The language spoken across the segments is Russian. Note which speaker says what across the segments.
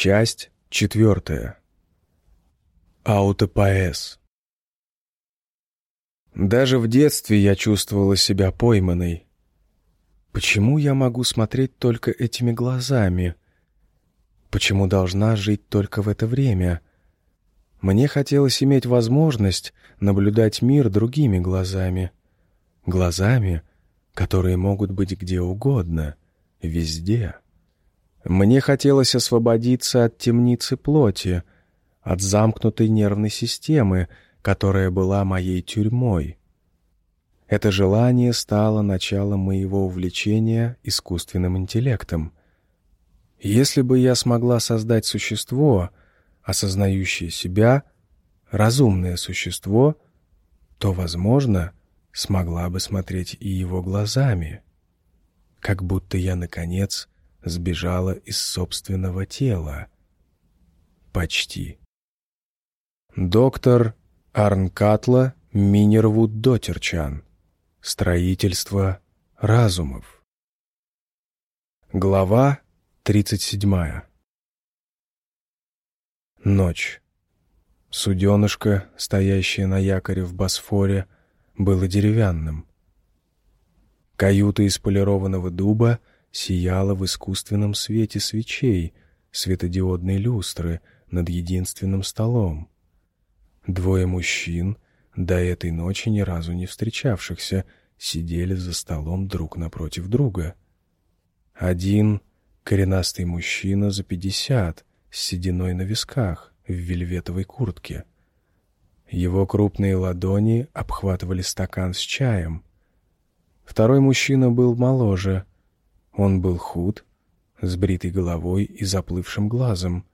Speaker 1: Часть четвертая. Аутопоэз. Даже в детстве я чувствовала себя пойманной. Почему я могу смотреть только этими глазами? Почему должна жить только в это время? Мне хотелось иметь возможность наблюдать мир другими глазами. Глазами, которые могут быть где угодно, везде. Мне хотелось освободиться от темницы плоти, от замкнутой нервной системы, которая была моей тюрьмой. Это желание стало началом моего увлечения искусственным интеллектом. Если бы я смогла создать существо, осознающее себя, разумное существо, то, возможно, смогла бы смотреть и его глазами, как будто я, наконец, сбежала из собственного тела. Почти. Доктор Арнкатла Минервуд Дотерчан. Строительство разумов. Глава 37. Ночь. Суденышко, стоящее на якоре в Босфоре, было деревянным. Каюта из полированного дуба сияла в искусственном свете свечей, светодиодной люстры над единственным столом. Двое мужчин, до этой ночи ни разу не встречавшихся, сидели за столом друг напротив друга. Один — коренастый мужчина за пятьдесят, с сединой на висках, в вельветовой куртке. Его крупные ладони обхватывали стакан с чаем. Второй мужчина был моложе — он был худ, с бритой головой и заплывшим глазом.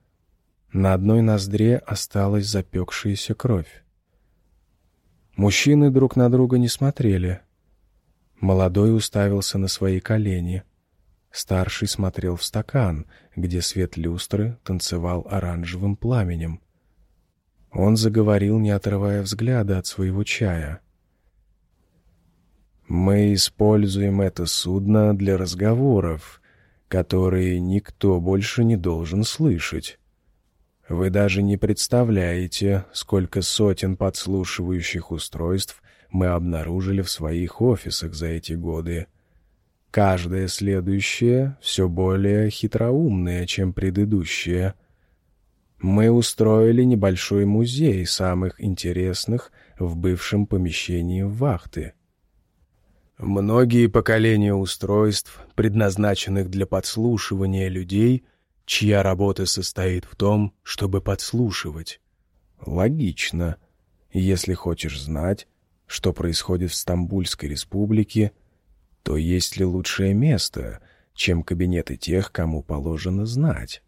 Speaker 1: На одной ноздре осталась запекшаяся кровь. Мужчины друг на друга не смотрели. Молодой уставился на свои колени. Старший смотрел в стакан, где свет люстры танцевал оранжевым пламенем. Он заговорил, не отрывая взгляда от своего чая — мы используем это судно для разговоров, которые никто больше не должен слышать. Вы даже не представляете, сколько сотен подслушивающих устройств мы обнаружили в своих офисах за эти годы. Каждое следующее все более хитроумное, чем предыдущее. Мы устроили небольшой музей самых интересных в бывшем помещении вахты — Многие поколения устройств, предназначенных для подслушивания людей, чья работа состоит в том, чтобы подслушивать. Логично. Если хочешь знать, что происходит в Стамбульской республике, то есть ли лучшее место, чем кабинеты тех, кому положено знать?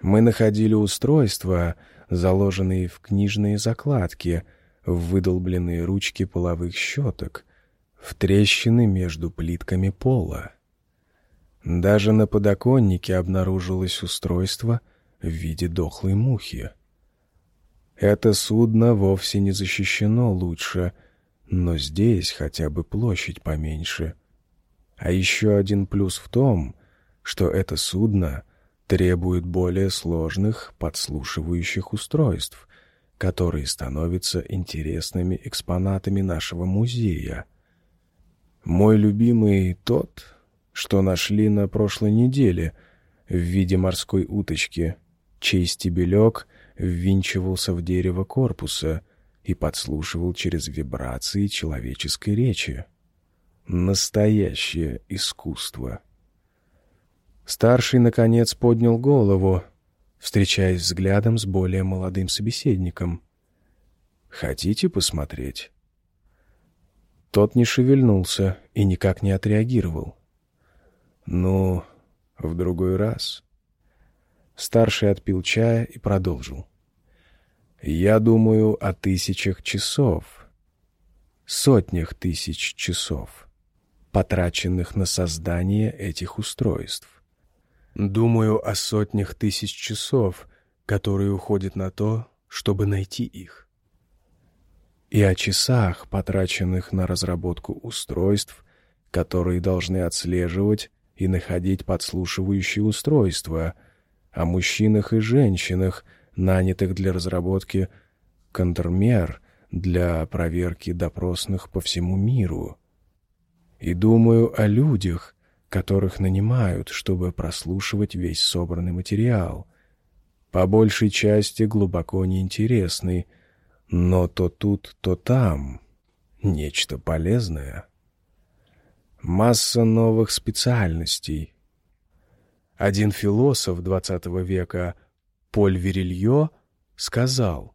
Speaker 1: Мы находили устройства, заложенные в книжные закладки, в выдолбленные ручки половых щеток, в трещины между плитками пола. Даже на подоконнике обнаружилось устройство в виде дохлой мухи. Это судно вовсе не защищено лучше, но здесь хотя бы площадь поменьше. А еще один плюс в том, что это судно требует более сложных подслушивающих устройств, которые становятся интересными экспонатами нашего музея — мой любимый тот, что нашли на прошлой неделе в виде морской уточки, чей стебелек ввинчивался в дерево корпуса и подслушивал через вибрации человеческой речи. Настоящее искусство. Старший, наконец, поднял голову, встречаясь взглядом с более молодым собеседником. «Хотите посмотреть?» Тот не шевельнулся и никак не отреагировал. «Ну, в другой раз». Старший отпил чая и продолжил. «Я думаю о тысячах часов, сотнях тысяч часов, потраченных на создание этих устройств. Думаю о сотнях тысяч часов, которые уходят на то, чтобы найти их и о часах, потраченных на разработку устройств, которые должны отслеживать и находить подслушивающие устройства, о мужчинах и женщинах, нанятых для разработки контрмер для проверки допросных по всему миру. И думаю о людях, которых нанимают, чтобы прослушивать весь собранный материал. По большей части глубоко неинтересный, но то тут, то там нечто полезное. Масса новых специальностей. Один философ XX века, Поль Верильё, сказал,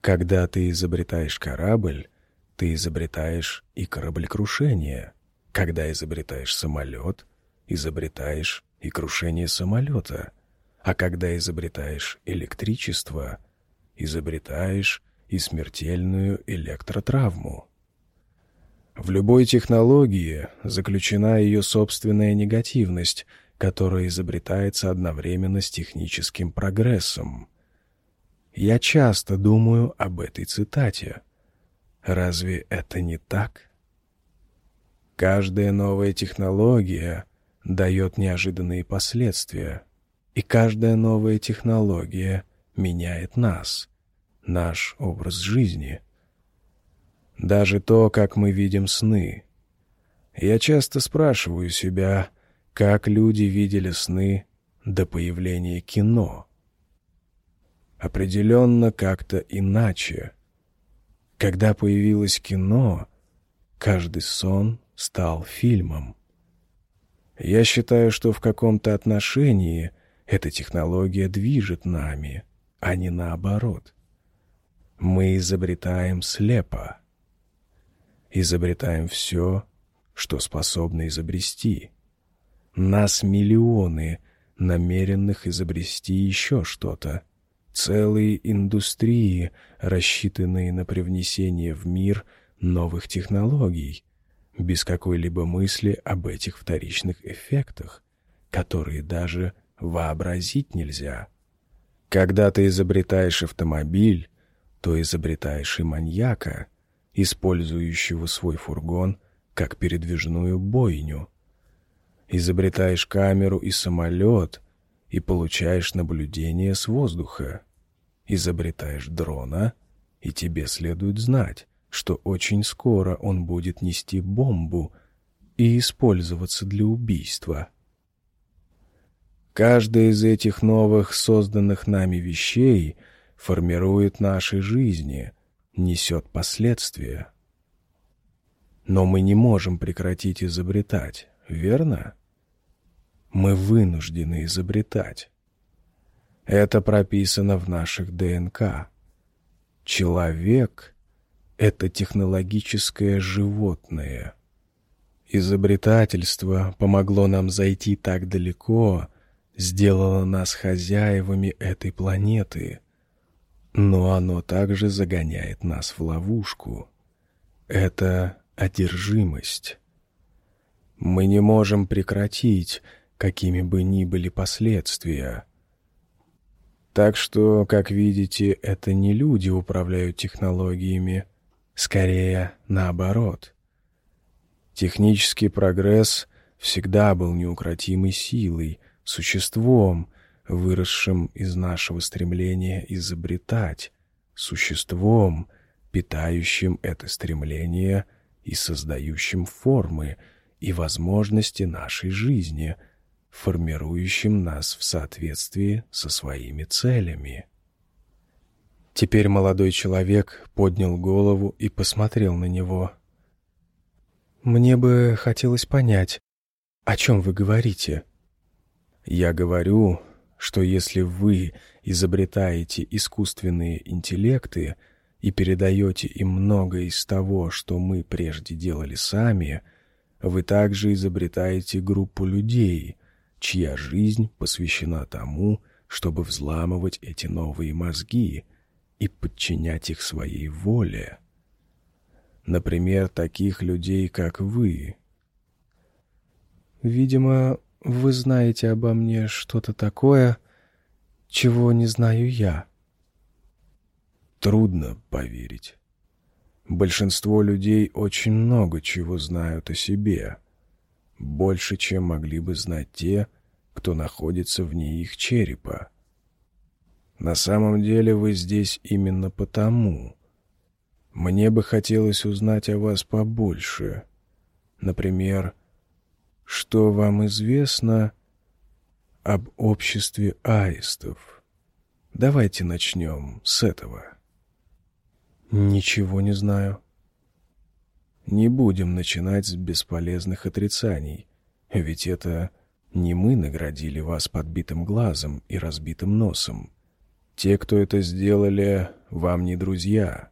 Speaker 1: «Когда ты изобретаешь корабль, ты изобретаешь и кораблекрушение. Когда изобретаешь самолет, изобретаешь и крушение самолета. А когда изобретаешь электричество, изобретаешь и смертельную электротравму. В любой технологии заключена ее собственная негативность, которая изобретается одновременно с техническим прогрессом. Я часто думаю об этой цитате. Разве это не так? Каждая новая технология дает неожиданные последствия, и каждая новая технология меняет нас, наш образ жизни. Даже то, как мы видим сны. Я часто спрашиваю себя, как люди видели сны до появления кино. Определенно как-то иначе. Когда появилось кино, каждый сон стал фильмом. Я считаю, что в каком-то отношении эта технология движет нами, а не наоборот. Мы изобретаем слепо. Изобретаем все, что способны изобрести. Нас миллионы, намеренных изобрести еще что-то. Целые индустрии, рассчитанные на привнесение в мир новых технологий, без какой-либо мысли об этих вторичных эффектах, которые даже вообразить нельзя. Когда ты изобретаешь автомобиль, то изобретаешь и маньяка, использующего свой фургон как передвижную бойню. Изобретаешь камеру и самолет и получаешь наблюдение с воздуха. Изобретаешь дрона, и тебе следует знать, что очень скоро он будет нести бомбу и использоваться для убийства. Каждая из этих новых созданных нами вещей формирует наши жизни, несет последствия. Но мы не можем прекратить изобретать, верно? Мы вынуждены изобретать. Это прописано в наших ДНК. Человек — это технологическое животное. Изобретательство помогло нам зайти так далеко, сделало нас хозяевами этой планеты, но оно также загоняет нас в ловушку. Это одержимость. Мы не можем прекратить, какими бы ни были последствия. Так что, как видите, это не люди управляют технологиями, Скорее, наоборот. Технический прогресс всегда был неукротимой силой, существом, выросшим из нашего стремления изобретать, существом, питающим это стремление и создающим формы и возможности нашей жизни, формирующим нас в соответствии со своими целями. Теперь молодой человек поднял голову и посмотрел на него. «Мне бы хотелось понять, о чем вы говорите?» «Я говорю, что если вы изобретаете искусственные интеллекты и передаете им многое из того, что мы прежде делали сами, вы также изобретаете группу людей, чья жизнь посвящена тому, чтобы взламывать эти новые мозги — и подчинять их своей воле. Например, таких людей, как вы. Видимо, вы знаете обо мне что-то такое, чего не знаю я. Трудно поверить. Большинство людей очень много чего знают о себе. Больше, чем могли бы знать те, кто находится вне их черепа. На самом деле вы здесь именно потому. Мне бы хотелось узнать о вас побольше. Например, что вам известно об обществе аистов? Давайте начнем с этого. Ничего не знаю. Не будем начинать с бесполезных отрицаний, ведь это не мы наградили вас подбитым глазом и разбитым носом. Те, кто это сделали, вам не друзья.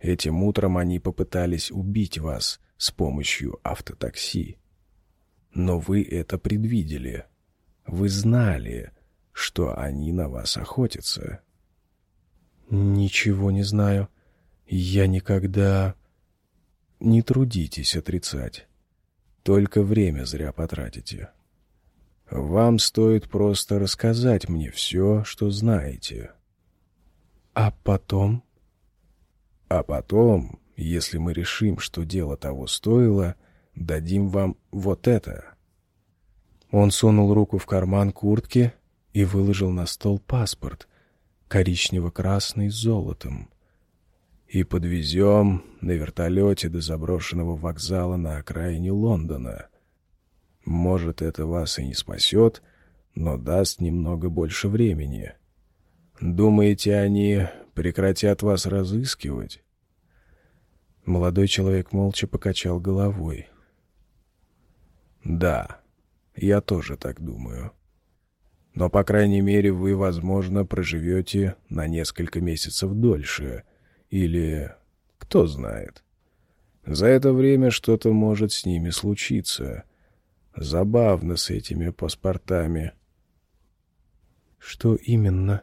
Speaker 1: Этим утром они попытались убить вас с помощью автотакси. Но вы это предвидели. Вы знали, что они на вас охотятся. Ничего не знаю. Я никогда... Не трудитесь отрицать. Только время зря потратите. Вам стоит просто рассказать мне все, что знаете. А потом? А потом, если мы решим, что дело того стоило, дадим вам вот это. Он сунул руку в карман куртки и выложил на стол паспорт, коричнево-красный с золотом. И подвезем на вертолете до заброшенного вокзала на окраине Лондона. Может, это вас и не спасет, но даст немного больше времени. Думаете, они прекратят вас разыскивать? Молодой человек молча покачал головой. «Да, я тоже так думаю. Но, по крайней мере, вы, возможно, проживете на несколько месяцев дольше. Или... кто знает. За это время что-то может с ними случиться. Забавно с этими паспортами». «Что именно?»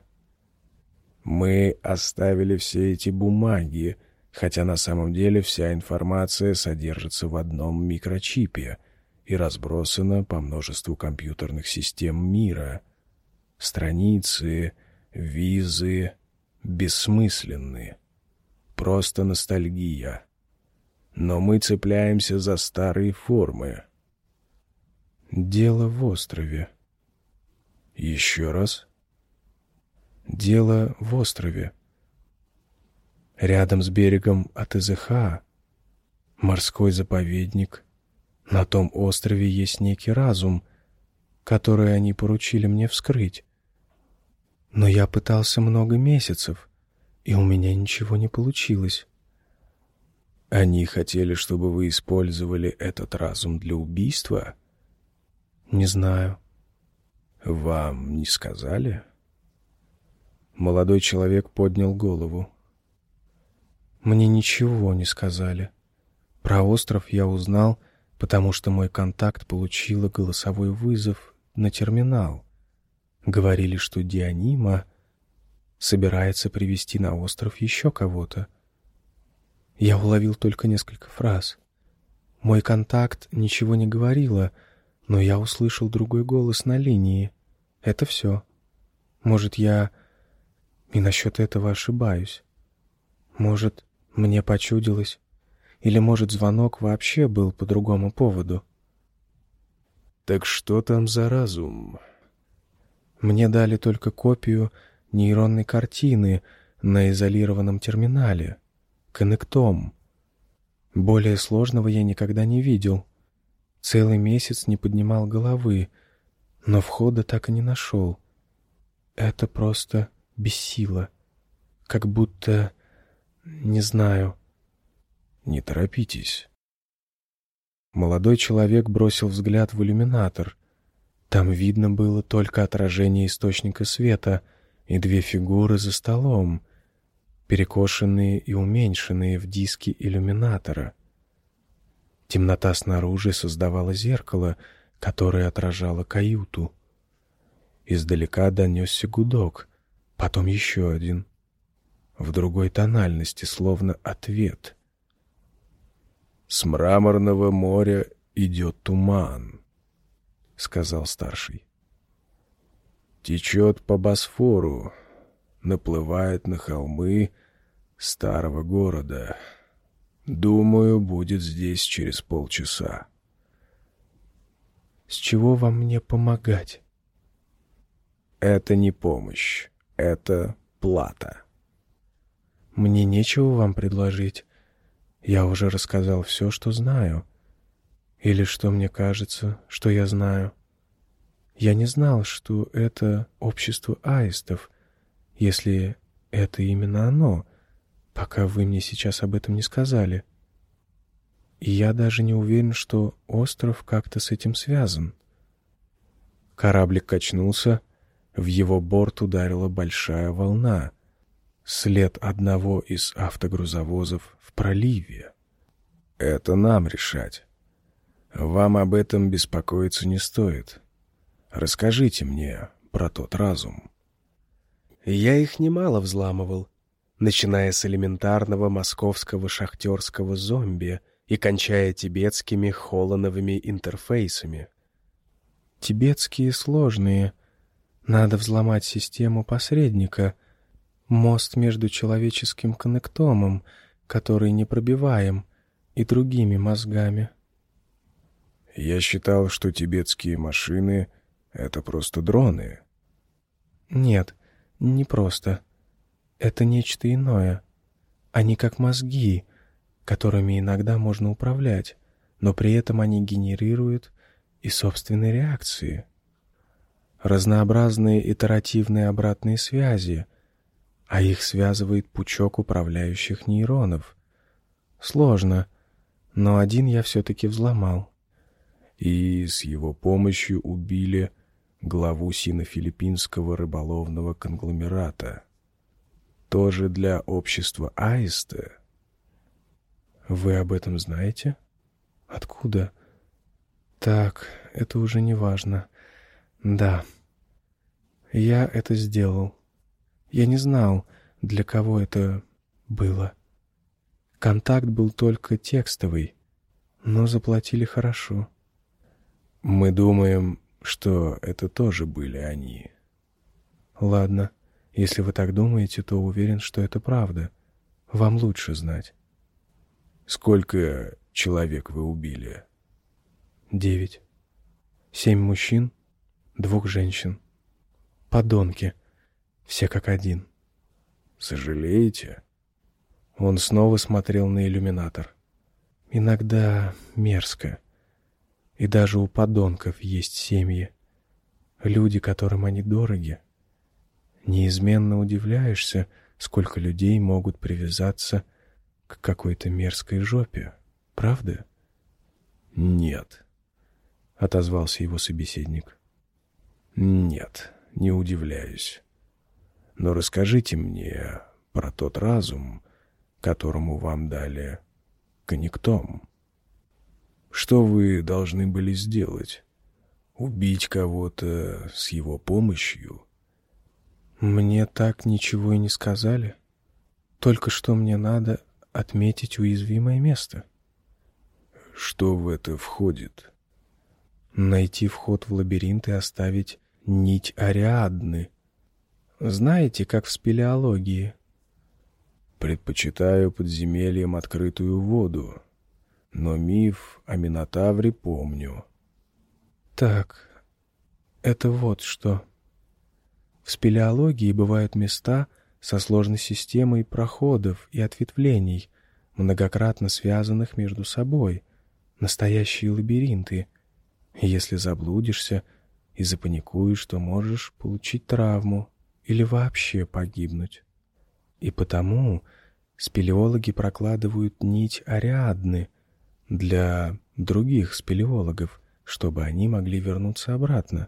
Speaker 1: «Мы оставили все эти бумаги, хотя на самом деле вся информация содержится в одном микрочипе и разбросана по множеству компьютерных систем мира. Страницы, визы бессмысленны. Просто ностальгия. Но мы цепляемся за старые формы. Дело в острове. Еще раз. Дело в острове. Рядом с берегом АТЗХ морской заповедник. На том острове есть некий разум, который они поручили мне вскрыть. Но я пытался много месяцев, и у меня ничего не получилось. Они хотели, чтобы вы использовали этот разум для убийства? Не знаю. Вам не сказали? Молодой человек поднял голову. Мне ничего не сказали. Про остров я узнал, потому что мой контакт получила голосовой вызов на терминал. Говорили, что Дианима собирается привести на остров еще кого-то. Я уловил только несколько фраз. Мой контакт ничего не говорила, но я услышал другой голос на линии. Это все. Может, я и насчет этого ошибаюсь. Может, мне почудилось. Или, может, звонок вообще был по другому поводу. «Так что там за разум?» Мне дали только копию нейронной картины на изолированном терминале, коннектом. Более сложного я никогда не видел. Целый месяц не поднимал головы, но входа так и не нашел. Это просто бессила. Как будто не знаю. Не торопитесь. Молодой человек бросил взгляд в иллюминатор. Там видно было только отражение источника света и две фигуры за столом, перекошенные и уменьшенные в диске иллюминатора. Темнота снаружи создавала зеркало, которое отражало каюту. Издалека донесся гудок, потом еще один в другой тональности, словно ответ. «С мраморного моря идет туман», — сказал старший. «Течет по Босфору, наплывает на холмы старого города. Думаю, будет здесь через полчаса». «С чего вам мне помогать?» Это не помощь, это плата.
Speaker 2: Мне нечего вам предложить. Я уже рассказал все, что знаю. Или что мне кажется, что я знаю. Я не знал, что это общество аистов, если это именно оно, пока вы мне сейчас об этом не сказали. И я даже не уверен, что остров как-то с этим связан.
Speaker 1: Кораблик качнулся, в его борт ударила большая волна, след одного из автогрузовозов в проливе. Это нам решать. Вам об этом беспокоиться не стоит. Расскажите мне про тот разум.
Speaker 2: Я их немало взламывал, начиная с элементарного московского шахтерского зомби и кончая тибетскими холоновыми интерфейсами. Тибетские сложные. Надо взломать систему посредника, мост между человеческим коннектомом, который не пробиваем, и другими мозгами.
Speaker 1: Я считал, что тибетские машины — это просто дроны.
Speaker 2: Нет, не просто. Это нечто иное. Они как мозги, которыми иногда можно управлять, но при этом они генерируют и собственные реакции. Разнообразные итеративные обратные связи, а их связывает пучок управляющих нейронов. Сложно, но один я все-таки взломал.
Speaker 1: И с его помощью убили главу сино-филиппинского рыболовного конгломерата. Тоже для общества Аиста.
Speaker 2: Вы об этом знаете? Откуда? Так, это уже не важно. Да. Я это сделал. Я не знал, для кого это было. Контакт был только текстовый, но заплатили хорошо.
Speaker 1: Мы думаем, что это тоже были они.
Speaker 2: Ладно, если вы так думаете, то уверен, что это правда. Вам лучше знать.
Speaker 1: Сколько человек вы убили?
Speaker 2: Девять. Семь мужчин, двух женщин. Подонки. Все как один.
Speaker 1: Сожалеете?
Speaker 2: Он снова смотрел на иллюминатор. Иногда мерзко. И даже у подонков есть семьи. Люди, которым они дороги. Неизменно удивляешься, сколько людей могут привязаться к какой-то мерзкой жопе. Правда?
Speaker 1: Нет, —
Speaker 2: отозвался его собеседник.
Speaker 1: Нет, не удивляюсь. Но расскажите мне про тот разум, которому вам дали коннектом. Что вы должны были сделать? Убить кого-то с его помощью?
Speaker 2: Мне так ничего и не сказали. Только что мне надо отметить уязвимое место.
Speaker 1: Что в это входит?
Speaker 2: Найти вход в лабиринт и оставить нить Ариадны. Знаете, как в спелеологии?
Speaker 1: Предпочитаю подземельям открытую воду но миф о Минотавре помню.
Speaker 2: Так, это вот что. В спелеологии бывают места со сложной системой проходов и ответвлений, многократно связанных между собой, настоящие лабиринты. Если заблудишься и запаникуешь, то можешь получить травму или вообще погибнуть. И потому спелеологи прокладывают нить Ариадны — для других спелеологов, чтобы они могли вернуться обратно.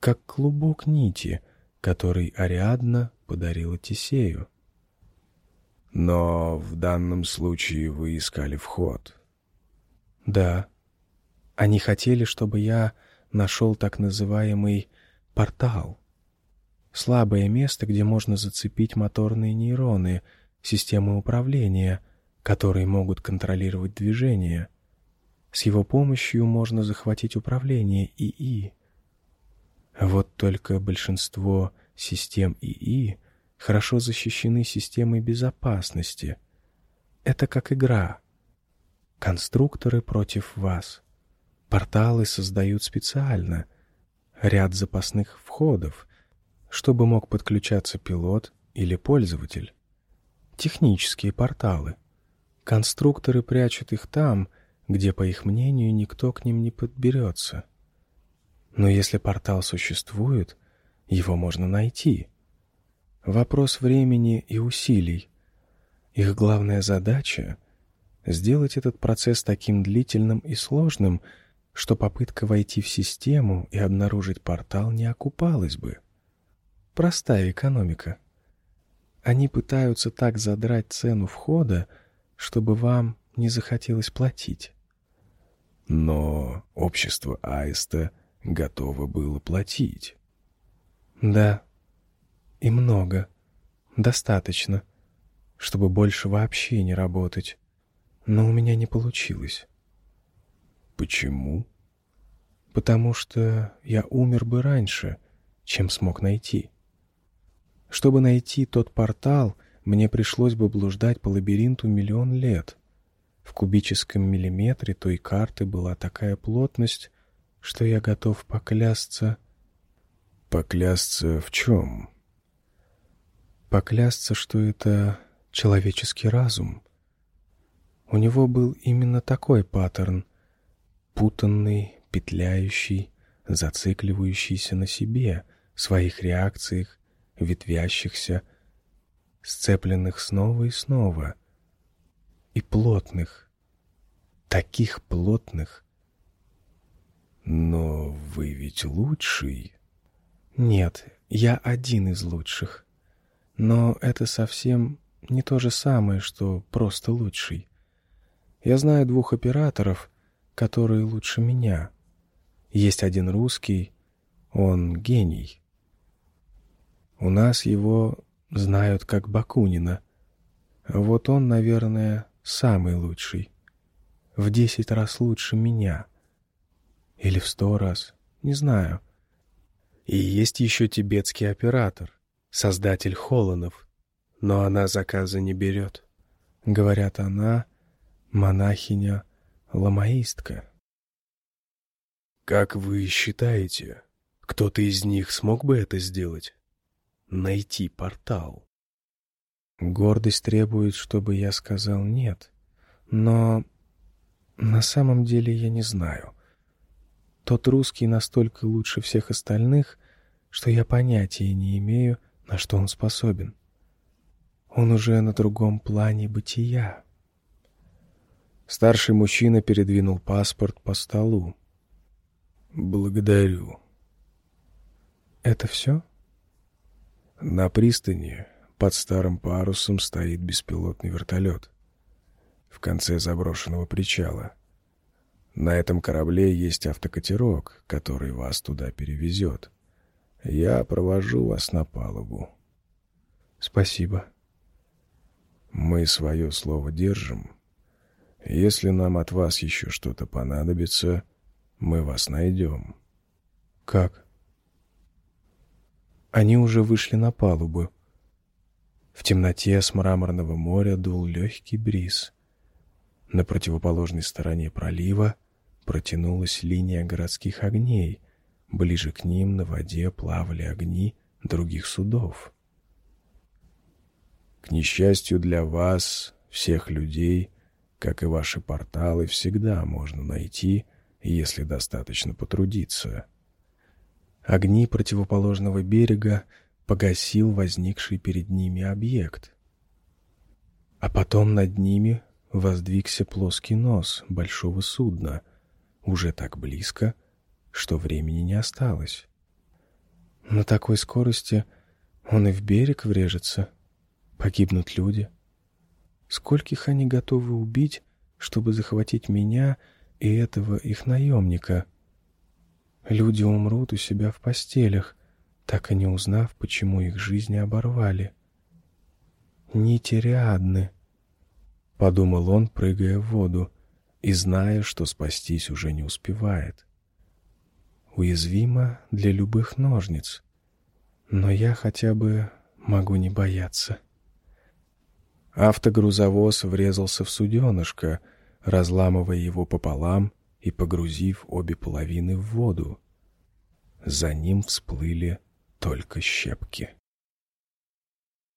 Speaker 2: Как клубок нити, который Ариадна подарила Тисею.
Speaker 1: Но в данном случае вы искали вход.
Speaker 2: Да. Они хотели, чтобы я нашел так называемый портал. Слабое место, где можно зацепить моторные нейроны, системы управления — которые могут контролировать движение. С его помощью можно захватить управление ИИ. Вот только большинство систем ИИ хорошо защищены системой безопасности. Это как игра. Конструкторы против вас. Порталы создают специально. Ряд запасных входов, чтобы мог подключаться пилот или пользователь. Технические порталы. Конструкторы прячут их там, где, по их мнению, никто к ним не подберется. Но если портал существует, его можно найти. Вопрос времени и усилий. Их главная задача — сделать этот процесс таким длительным и сложным, что попытка войти в систему и обнаружить портал не окупалась бы. Простая экономика. Они пытаются так задрать цену входа, чтобы вам не захотелось платить.
Speaker 1: Но общество Аиста готово было платить.
Speaker 2: Да, и много. Достаточно, чтобы больше вообще не работать. Но у меня не получилось.
Speaker 1: Почему?
Speaker 2: Потому что я умер бы раньше, чем смог найти. Чтобы найти тот портал, мне пришлось бы блуждать по лабиринту миллион лет. В кубическом миллиметре той карты была такая плотность, что я готов поклясться...
Speaker 1: Поклясться в чем?
Speaker 2: Поклясться, что это человеческий разум. У него был именно такой паттерн, путанный, петляющий, зацикливающийся на себе, своих реакциях, ветвящихся, сцепленных снова и снова, и плотных, таких плотных.
Speaker 1: Но вы ведь лучший.
Speaker 2: Нет, я один из лучших. Но это совсем не то же самое, что просто лучший. Я знаю двух операторов, которые лучше меня. Есть один русский, он гений. У нас его знают как Бакунина. Вот он, наверное, самый лучший. В десять раз лучше меня. Или в сто раз, не знаю. И есть еще тибетский оператор, создатель Холонов, но она заказы не берет. Говорят, она монахиня ламаистка.
Speaker 1: Как вы считаете, кто-то из них смог бы это сделать? Найти портал?
Speaker 2: Гордость требует, чтобы я сказал «нет». Но на самом деле я не знаю. Тот русский настолько лучше всех остальных, что я понятия не имею, на что он способен. Он уже на другом плане бытия. Старший мужчина передвинул паспорт по столу.
Speaker 1: «Благодарю».
Speaker 2: «Это все?»
Speaker 1: На пристани под старым парусом стоит беспилотный вертолет. В конце заброшенного причала. На этом корабле есть автокатерок, который вас туда перевезет. Я провожу вас на палубу.
Speaker 2: Спасибо.
Speaker 1: Мы свое слово держим. Если нам от вас еще что-то понадобится, мы вас найдем.
Speaker 2: Как? Они уже вышли на палубу. В темноте с мраморного моря дул легкий бриз. На противоположной стороне пролива протянулась линия городских огней. Ближе к ним на воде плавали огни других судов.
Speaker 1: К несчастью для вас, всех людей, как и ваши порталы, всегда можно найти, если достаточно потрудиться.
Speaker 2: Огни противоположного берега погасил возникший перед ними объект. А потом над ними воздвигся плоский нос большого судна, уже так близко, что времени не осталось. На такой скорости он и в берег врежется, погибнут люди. Скольких они готовы убить, чтобы захватить меня и этого их наемника? Люди умрут у себя в постелях, так и не узнав, почему их жизни оборвали. Нити Риадны —— подумал он, прыгая в воду, и зная, что спастись уже не успевает. Уязвимо для любых ножниц, но я хотя бы могу не бояться. Автогрузовоз врезался в суденышко, разламывая его пополам и погрузив обе половины в воду. За ним всплыли
Speaker 1: только щепки.